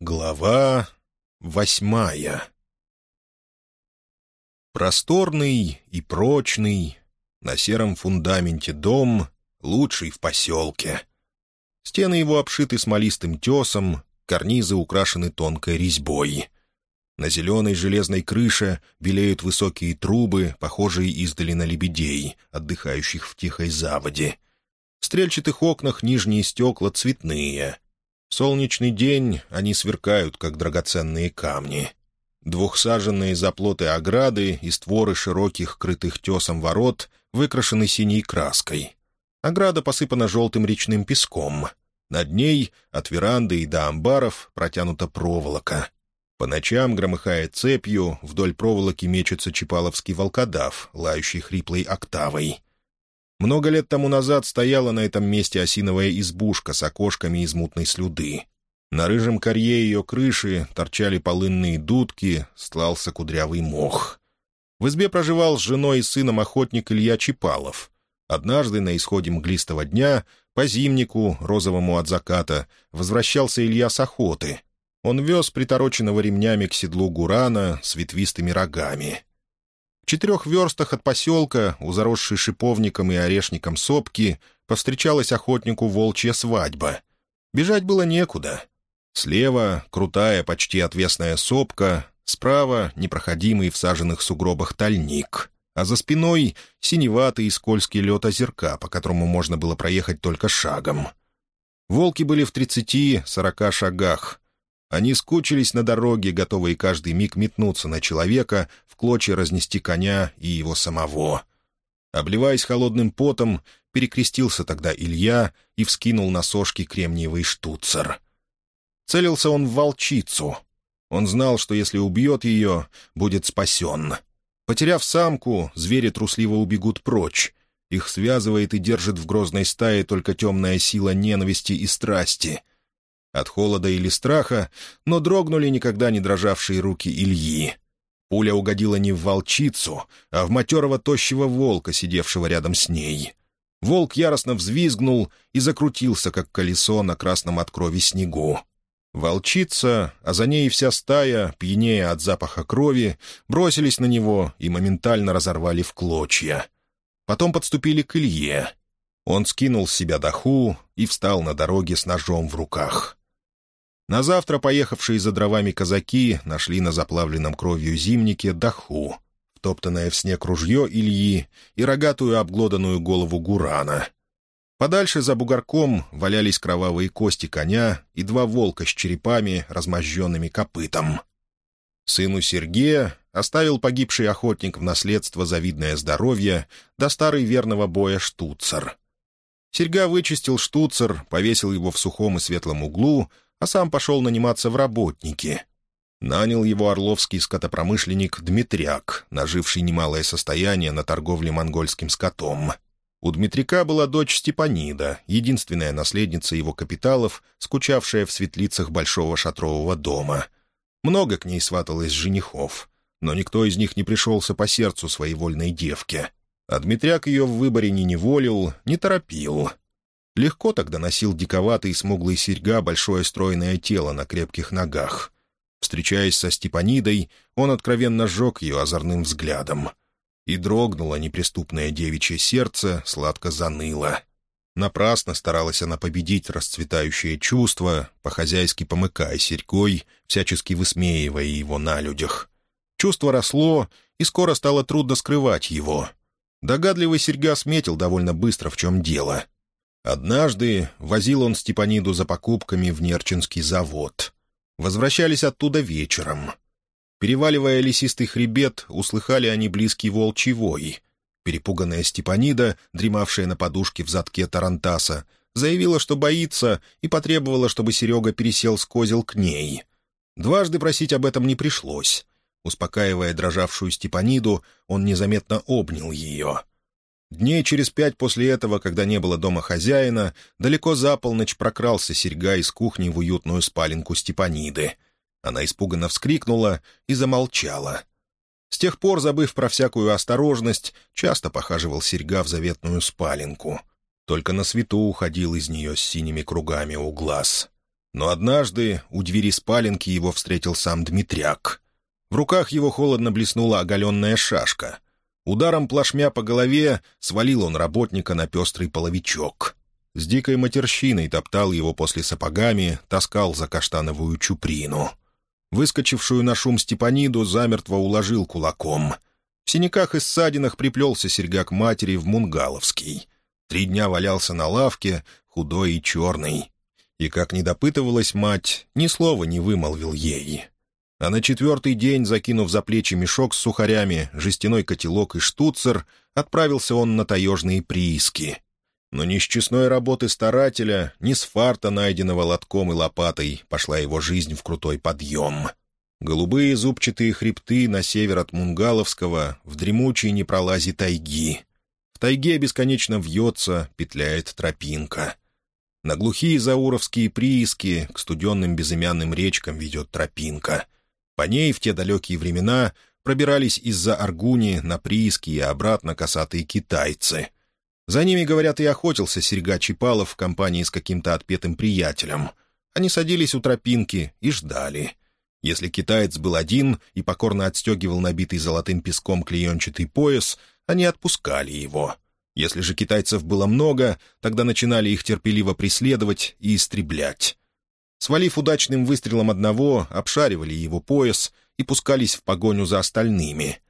Глава восьмая Просторный и прочный, на сером фундаменте дом, лучший в поселке. Стены его обшиты смолистым тесом, карнизы украшены тонкой резьбой. На зеленой железной крыше белеют высокие трубы, похожие издали на лебедей, отдыхающих в тихой заводе. В стрельчатых окнах нижние стекла цветные — солнечный день они сверкают, как драгоценные камни. Двухсаженные заплоты ограды и створы широких, крытых тесом ворот выкрашены синей краской. Ограда посыпана желтым речным песком. Над ней, от веранды и до амбаров, протянута проволока. По ночам, громыхая цепью, вдоль проволоки мечется чипаловский волкодав, лающий хриплой октавой. Много лет тому назад стояла на этом месте осиновая избушка с окошками из мутной слюды. На рыжем корье ее крыши торчали полынные дудки, стлался кудрявый мох. В избе проживал с женой и сыном охотник Илья Чипалов. Однажды на исходе мглистого дня, по зимнику, розовому от заката, возвращался Илья с охоты. Он вез притороченного ремнями к седлу гурана с ветвистыми рогами. В четырех верстах от поселка, у заросшей шиповником и орешником сопки, повстречалась охотнику волчья свадьба. Бежать было некуда. Слева — крутая, почти отвесная сопка, справа — непроходимый в саженных сугробах тальник, а за спиной — синеватый и скользкий лед озерка, по которому можно было проехать только шагом. Волки были в тридцати-сорока шагах — они скучились на дороге, готовые каждый миг метнуться на человека, в клочья разнести коня и его самого. Обливаясь холодным потом, перекрестился тогда Илья и вскинул на сошки кремниевый штуцер. Целился он в волчицу. Он знал, что если убьет ее, будет спасен. Потеряв самку, звери трусливо убегут прочь. Их связывает и держит в грозной стае только темная сила ненависти и страсти — от холода или страха, но дрогнули никогда не дрожавшие руки Ильи. Пуля угодила не в волчицу, а в матерого тощего волка, сидевшего рядом с ней. Волк яростно взвизгнул и закрутился, как колесо на красном от крови снегу. Волчица, а за ней вся стая, пьянея от запаха крови, бросились на него и моментально разорвали в клочья. Потом подступили к Илье. Он скинул с себя доху и встал на дороге с ножом в руках. На завтра поехавшие за дровами казаки нашли на заплавленном кровью зимнике даху, втоптанное в снег ружье Ильи и рогатую обглоданную голову Гурана. Подальше за бугорком валялись кровавые кости коня и два волка с черепами, размозженными копытом. Сыну Сергея оставил погибший охотник в наследство завидное здоровье до старой верного боя штуцер. Серьга вычистил штуцер, повесил его в сухом и светлом углу — а сам пошел наниматься в работники. Нанял его орловский скотопромышленник Дмитряк, наживший немалое состояние на торговле монгольским скотом. У Дмитряка была дочь Степанида, единственная наследница его капиталов, скучавшая в светлицах большого шатрового дома. Много к ней сваталось женихов, но никто из них не пришелся по сердцу своей вольной девке. А Дмитряк ее в выборе не неволил, не торопил — Легко тогда носил диковатый смуглый серьга большое стройное тело на крепких ногах. Встречаясь со Степанидой, он откровенно сжег ее озорным взглядом. И дрогнуло неприступное девичье сердце, сладко заныло. Напрасно старалась она победить расцветающее чувство, по-хозяйски помыкая серьгой, всячески высмеивая его на людях. Чувство росло, и скоро стало трудно скрывать его. Догадливый серьга сметил довольно быстро, в чем дело — Однажды возил он Степаниду за покупками в Нерчинский завод. Возвращались оттуда вечером. Переваливая лесистый хребет, услыхали они близкий волчий вой. Перепуганная Степанида, дремавшая на подушке в задке Тарантаса, заявила, что боится, и потребовала, чтобы Серега пересел с козел к ней. Дважды просить об этом не пришлось. Успокаивая дрожавшую Степаниду, он незаметно обнял ее — Дней через пять после этого, когда не было дома хозяина, далеко за полночь прокрался серьга из кухни в уютную спаленку Степаниды. Она испуганно вскрикнула и замолчала. С тех пор, забыв про всякую осторожность, часто похаживал серьга в заветную спаленку. Только на свету уходил из нее с синими кругами у глаз. Но однажды у двери спаленки его встретил сам Дмитряк. В руках его холодно блеснула оголенная шашка. Ударом плашмя по голове свалил он работника на пестрый половичок. С дикой матерщиной топтал его после сапогами, таскал за каштановую чуприну. Выскочившую на шум Степаниду замертво уложил кулаком. В синяках и ссадинах приплелся серьга к матери в Мунгаловский. Три дня валялся на лавке, худой и черный. И, как не допытывалась мать, ни слова не вымолвил ей. А на четвертый день, закинув за плечи мешок с сухарями, жестяной котелок и штуцер, отправился он на таежные прииски — но ни с честной работы старателя, ни с фарта, найденного лотком и лопатой, пошла его жизнь в крутой подъем. Голубые зубчатые хребты на север от Мунгаловского, в дремучей непролазе тайги. В тайге бесконечно вьется, петляет тропинка. На глухие зауровские прииски к студенным безымянным речкам ведет тропинка. По ней в те далекие времена пробирались из-за Аргуни на прииски и обратно косатые китайцы — за ними, говорят, и охотился Серега Чипалов в компании с каким-то отпетым приятелем. Они садились у тропинки и ждали. Если китаец был один и покорно отстегивал набитый золотым песком клеенчатый пояс, они отпускали его. Если же китайцев было много, тогда начинали их терпеливо преследовать и истреблять. Свалив удачным выстрелом одного, обшаривали его пояс и пускались в погоню за остальными —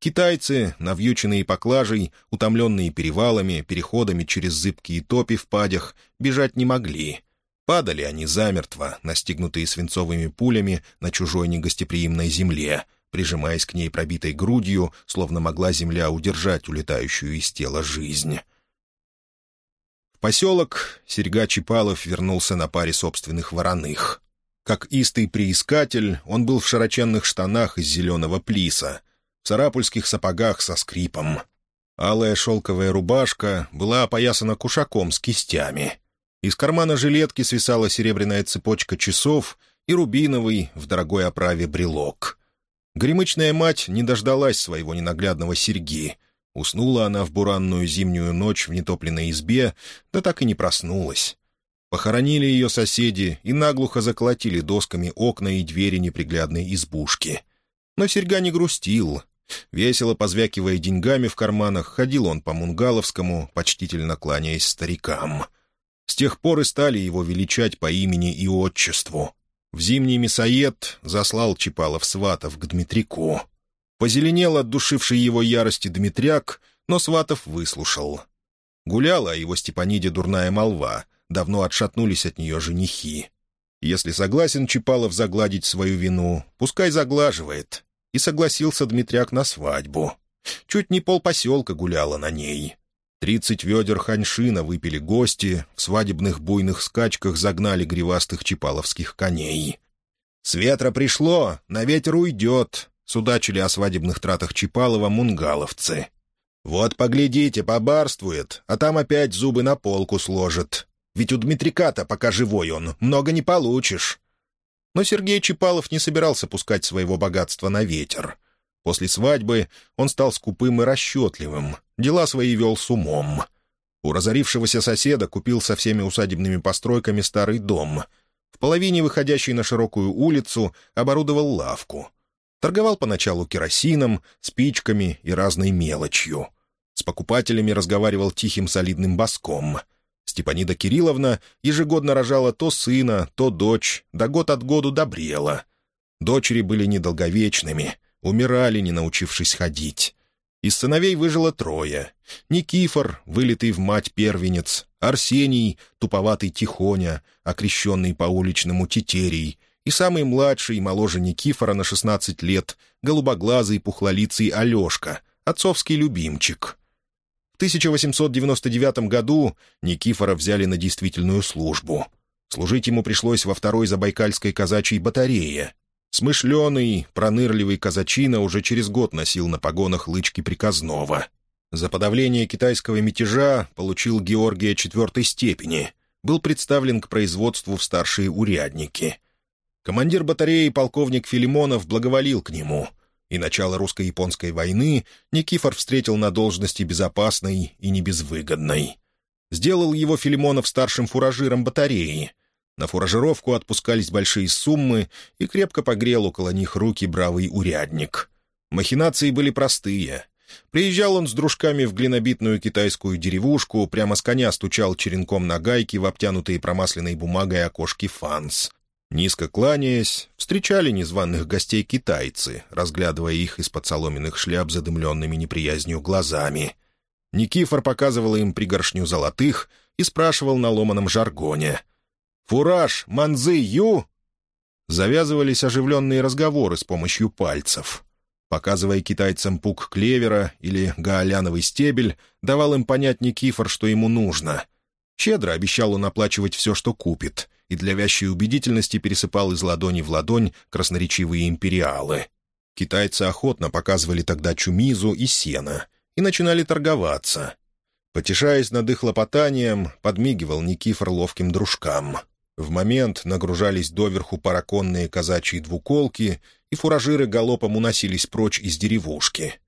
Китайцы, навьюченные поклажей, утомленные перевалами, переходами через зыбкие топи в падях, бежать не могли. Падали они замертво, настигнутые свинцовыми пулями на чужой негостеприимной земле, прижимаясь к ней пробитой грудью, словно могла земля удержать улетающую из тела жизнь. В поселок Серега Чипалов вернулся на паре собственных вороных. Как истый приискатель, он был в широченных штанах из зеленого плиса — в царапульских сапогах со скрипом. Алая шелковая рубашка была опоясана кушаком с кистями. Из кармана жилетки свисала серебряная цепочка часов и рубиновый в дорогой оправе брелок. Гремычная мать не дождалась своего ненаглядного серьги. Уснула она в буранную зимнюю ночь в нетопленной избе, да так и не проснулась. Похоронили ее соседи и наглухо заколотили досками окна и двери неприглядной избушки. Но серьга не грустил. Весело позвякивая деньгами в карманах, ходил он по Мунгаловскому, почтительно кланяясь старикам. С тех пор и стали его величать по имени и отчеству. В зимний мясоед заслал Чипалов сватов к Дмитрику. Позеленел от душившей его ярости Дмитряк, но сватов выслушал. Гуляла о его Степаниде дурная молва, давно отшатнулись от нее женихи. Если согласен Чипалов загладить свою вину, пускай заглаживает и согласился Дмитряк на свадьбу. Чуть не полпоселка гуляло на ней. Тридцать ведер ханьшина выпили гости, в свадебных буйных скачках загнали гривастых чипаловских коней. «С ветра пришло, на ветер уйдет», — судачили о свадебных тратах Чипалова мунгаловцы. «Вот поглядите, побарствует, а там опять зубы на полку сложит. Ведь у Дмитрика-то, пока живой он, много не получишь. Но Сергей Чипалов не собирался пускать своего богатства на ветер. После свадьбы он стал скупым и расчетливым, дела свои вел с умом. У разорившегося соседа купил со всеми усадебными постройками старый дом. В половине, выходящей на широкую улицу, оборудовал лавку. Торговал поначалу керосином, спичками и разной мелочью. С покупателями разговаривал тихим солидным боском — Степанида Кирилловна ежегодно рожала то сына, то дочь, да год от году добрела. Дочери были недолговечными, умирали, не научившись ходить. Из сыновей выжило трое. Никифор, вылитый в мать первенец, Арсений, туповатый Тихоня, окрещенный по уличному Тетерий, и самый младший, моложе Никифора на шестнадцать лет, голубоглазый пухлолицый Алешка, отцовский любимчик. 1899 году Никифора взяли на действительную службу. Служить ему пришлось во второй Забайкальской казачьей батарее. Смышленый, пронырливый казачина уже через год носил на погонах лычки приказного. За подавление китайского мятежа получил Георгия четвертой степени. Был представлен к производству в старшие урядники. Командир батареи полковник Филимонов благоволил к нему — и начало русско-японской войны Никифор встретил на должности безопасной и небезвыгодной. Сделал его Филимонов старшим фуражиром батареи. На фуражировку отпускались большие суммы, и крепко погрел около них руки бравый урядник. Махинации были простые. Приезжал он с дружками в глинобитную китайскую деревушку, прямо с коня стучал черенком на гайки в обтянутые промасленной бумагой окошки фанс. Низко кланяясь, встречали незваных гостей китайцы, разглядывая их из-под соломенных шляп задымленными неприязнью глазами. Никифор показывал им пригоршню золотых и спрашивал на ломаном жаргоне. «Фураж, манзы, ю?» Завязывались оживленные разговоры с помощью пальцев. Показывая китайцам пук клевера или гаоляновый стебель, давал им понять Никифор, что ему нужно. Щедро обещал он оплачивать все, что купит, и для вящей убедительности пересыпал из ладони в ладонь красноречивые империалы. Китайцы охотно показывали тогда чумизу и сено и начинали торговаться. Потешаясь над их лопотанием, подмигивал Никифор ловким дружкам. В момент нагружались доверху параконные казачьи двуколки, и фуражиры галопом уносились прочь из деревушки.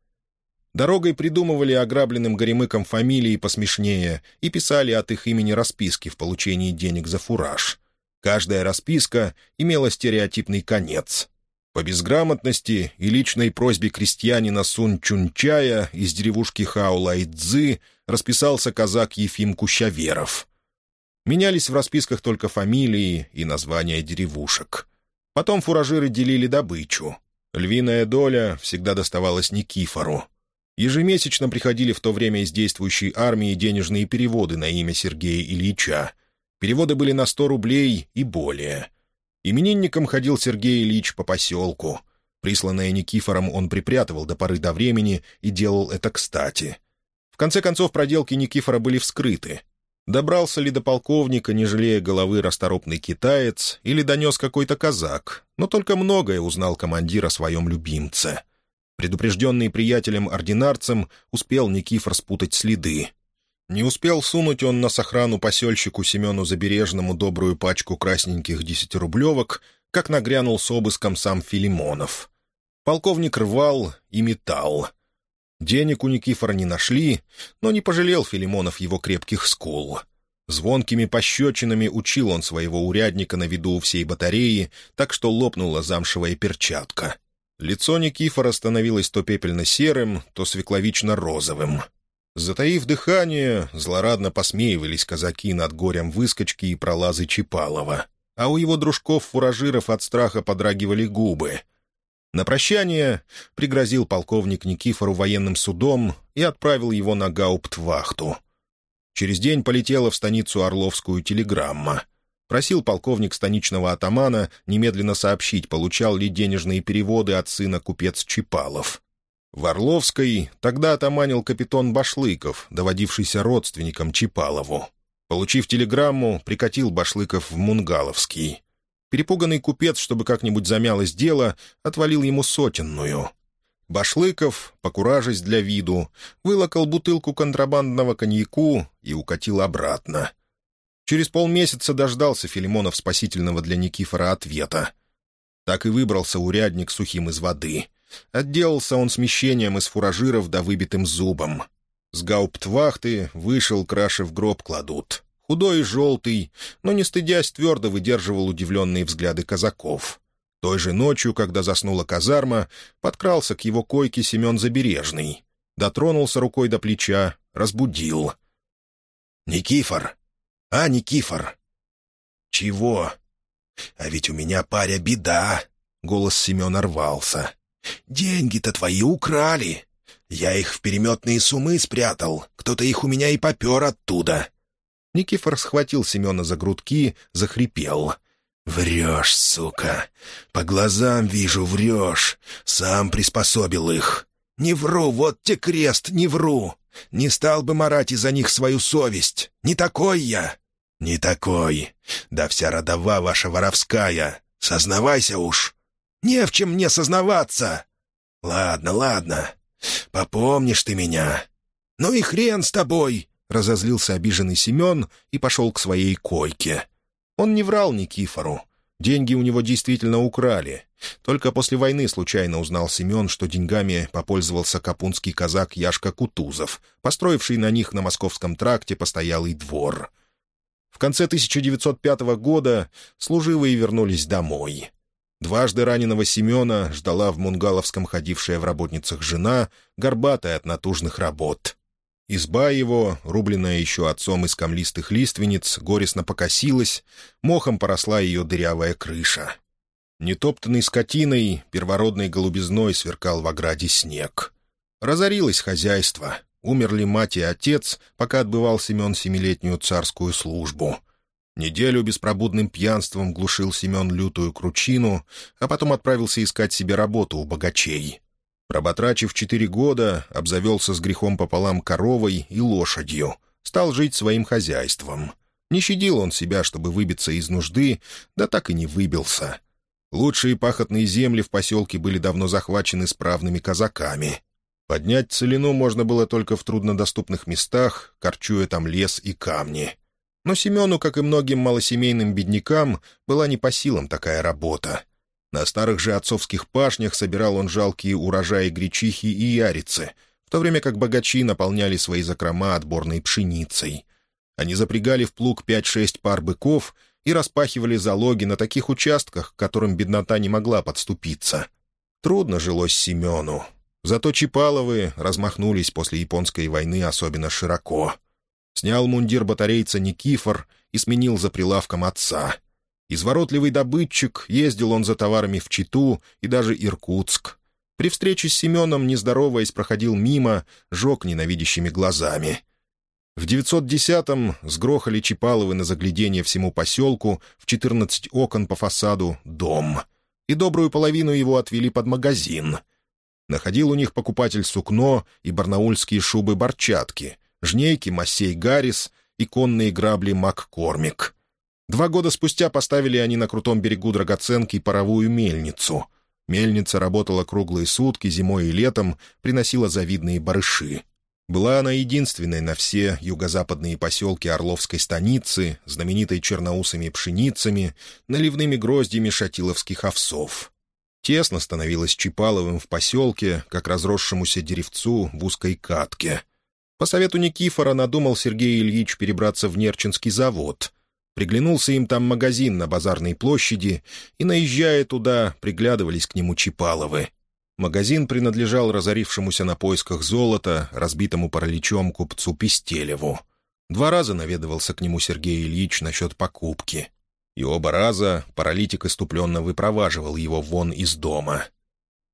Дорогой придумывали ограбленным горемыкам фамилии посмешнее и писали от их имени расписки в получении денег за фураж. Каждая расписка имела стереотипный конец. По безграмотности и личной просьбе крестьянина Сун Чунчая из деревушки Хаулайцзы расписался казак Ефим Кущаверов. Менялись в расписках только фамилии и названия деревушек. Потом фуражиры делили добычу. Львиная доля всегда доставалась Никифору. Ежемесячно приходили в то время из действующей армии денежные переводы на имя Сергея Ильича. Переводы были на сто рублей и более. Именинником ходил Сергей Ильич по поселку. Присланное Никифором он припрятывал до поры до времени и делал это кстати. В конце концов, проделки Никифора были вскрыты. Добрался ли до полковника, не жалея головы расторопный китаец, или донес какой-то казак, но только многое узнал командир о своем любимце. Предупрежденный приятелем-ординарцем, успел Никифор спутать следы. Не успел сунуть он на сохрану посельщику Семену Забережному добрую пачку красненьких десятирублевок, как нагрянул с обыском сам Филимонов. Полковник рвал и метал. Денег у Никифора не нашли, но не пожалел Филимонов его крепких скул. Звонкими пощечинами учил он своего урядника на виду всей батареи, так что лопнула замшевая перчатка. Лицо Никифора становилось то пепельно-серым, то свекловично-розовым — Затаив дыхание, злорадно посмеивались казаки над горем выскочки и пролазы Чипалова, а у его дружков-фуражиров от страха подрагивали губы. На прощание пригрозил полковник Никифору военным судом и отправил его на гауптвахту. Через день полетела в станицу Орловскую телеграмма. Просил полковник станичного атамана немедленно сообщить, получал ли денежные переводы от сына купец Чипалов. В Орловской тогда отоманил капитан Башлыков, доводившийся родственником Чипалову. Получив телеграмму, прикатил Башлыков в Мунгаловский. Перепуганный купец, чтобы как-нибудь замялось дело, отвалил ему сотенную. Башлыков, покуражась для виду, вылокал бутылку контрабандного коньяку и укатил обратно. Через полмесяца дождался Филимонов спасительного для Никифора ответа. Так и выбрался урядник сухим из воды — Отделался он смещением из фуражиров да выбитым зубом. С гауптвахты вышел, краши в гроб кладут. Худой и желтый, но, не стыдясь, твердо выдерживал удивленные взгляды казаков. Той же ночью, когда заснула казарма, подкрался к его койке Семен Забережный. Дотронулся рукой до плеча, разбудил. «Никифор! А, Никифор!» «Чего? А ведь у меня, паря, беда!» Голос Семена рвался. «Деньги-то твои украли. Я их в переметные сумы спрятал. Кто-то их у меня и попер оттуда». Никифор схватил Семена за грудки, захрипел. «Врешь, сука! По глазам вижу, врешь. Сам приспособил их. Не вру, вот те крест, не вру. Не стал бы марать из-за них свою совесть. Не такой я. Не такой. Да вся родова ваша воровская. Сознавайся уж. Не в чем мне сознаваться. Ладно, ладно. Попомнишь ты меня. Ну и хрен с тобой, — разозлился обиженный Семен и пошел к своей койке. Он не врал Никифору. Деньги у него действительно украли. Только после войны случайно узнал Семен, что деньгами попользовался капунский казак Яшка Кутузов, построивший на них на московском тракте постоялый двор. В конце 1905 года служивые вернулись домой. Дважды раненого Семена ждала в Мунгаловском ходившая в работницах жена, горбатая от натужных работ. Изба его, рубленная еще отцом из камлистых лиственниц, горестно покосилась, мохом поросла ее дырявая крыша. Нетоптанный скотиной, первородной голубизной сверкал в ограде снег. Разорилось хозяйство, умерли мать и отец, пока отбывал Семен семилетнюю царскую службу — Неделю беспробудным пьянством глушил Семен лютую кручину, а потом отправился искать себе работу у богачей. Проботрачив четыре года, обзавелся с грехом пополам коровой и лошадью, стал жить своим хозяйством. Не щадил он себя, чтобы выбиться из нужды, да так и не выбился. Лучшие пахотные земли в поселке были давно захвачены справными казаками. Поднять целину можно было только в труднодоступных местах, корчуя там лес и камни. Но Семену, как и многим малосемейным беднякам, была не по силам такая работа. На старых же отцовских пашнях собирал он жалкие урожаи гречихи и ярицы, в то время как богачи наполняли свои закрома отборной пшеницей. Они запрягали в плуг пять-шесть пар быков и распахивали залоги на таких участках, к которым беднота не могла подступиться. Трудно жилось Семену. Зато Чипаловы размахнулись после японской войны особенно широко — Снял мундир батарейца Никифор и сменил за прилавком отца. Изворотливый добытчик, ездил он за товарами в Читу и даже Иркутск. При встрече с Семеном, не здороваясь, проходил мимо, жег ненавидящими глазами. В 910-м сгрохали Чипаловы на заглядение всему поселку в 14 окон по фасаду дом. И добрую половину его отвели под магазин. Находил у них покупатель сукно и барнаульские шубы-борчатки — жнейки Массей Гаррис и конные грабли Маккормик. Два года спустя поставили они на крутом берегу драгоценки паровую мельницу. Мельница работала круглые сутки, зимой и летом, приносила завидные барыши. Была она единственной на все юго-западные поселки Орловской станицы, знаменитой черноусыми пшеницами, наливными гроздьями шатиловских овсов. Тесно становилось Чипаловым в поселке, как разросшемуся деревцу в узкой катке. По совету Никифора надумал Сергей Ильич перебраться в Нерчинский завод. Приглянулся им там магазин на базарной площади, и, наезжая туда, приглядывались к нему Чипаловы. Магазин принадлежал разорившемуся на поисках золота, разбитому параличом купцу Пестелеву. Два раза наведывался к нему Сергей Ильич насчет покупки. И оба раза паралитик иступленно выпроваживал его вон из дома —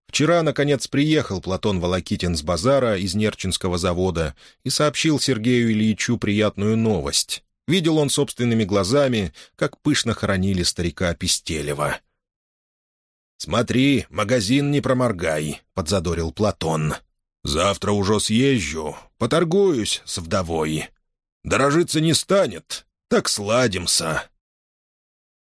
Вчера, наконец, приехал Платон Волокитин с базара из Нерчинского завода и сообщил Сергею Ильичу приятную новость. Видел он собственными глазами, как пышно хоронили старика Пестелева. «Смотри, магазин не проморгай», — подзадорил Платон. «Завтра уже съезжу, поторгуюсь с вдовой. Дорожиться не станет, так сладимся».